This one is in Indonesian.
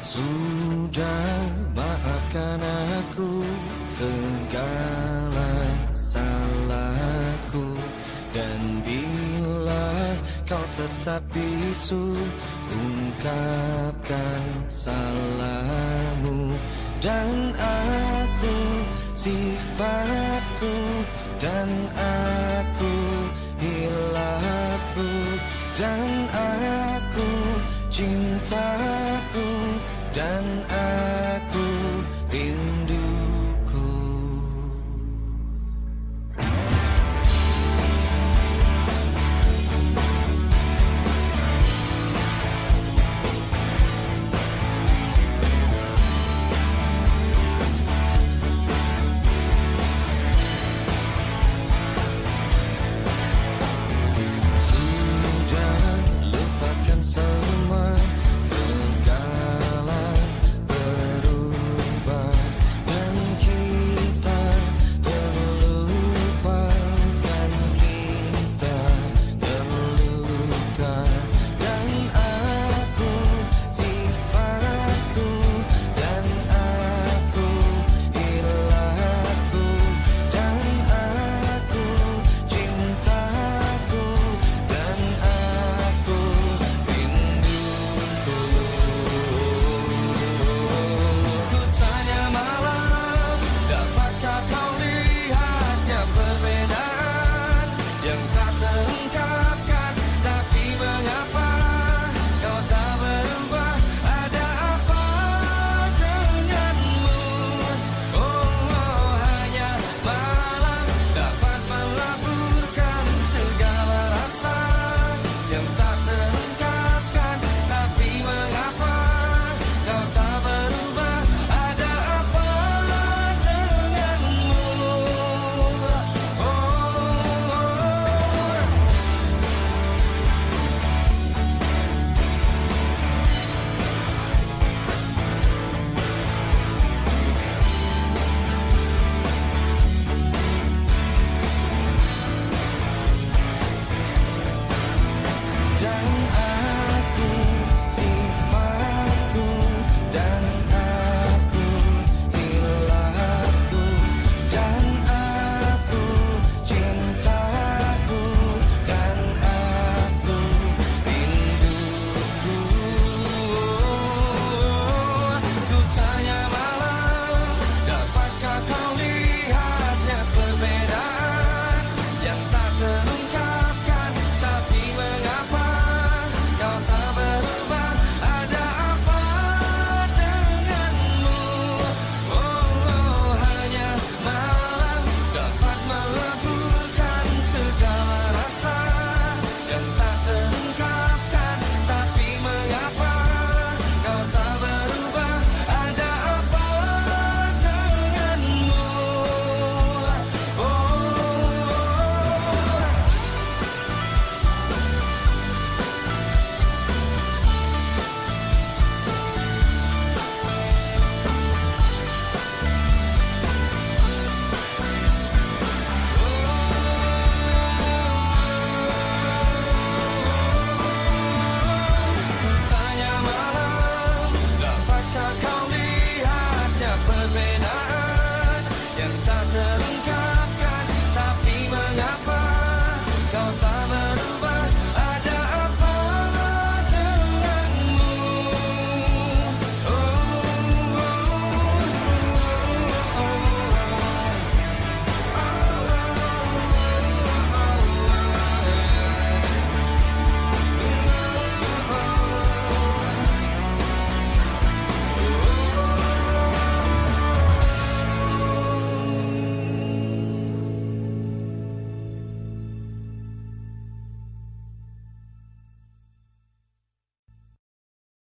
Sudah maafkan aku segala salahku. Dan bila kau tetap bisu Ungkapkan salahmu. Dan aku sifatku. Dan aku hilafku. Dan aku cintaku dan aku rindu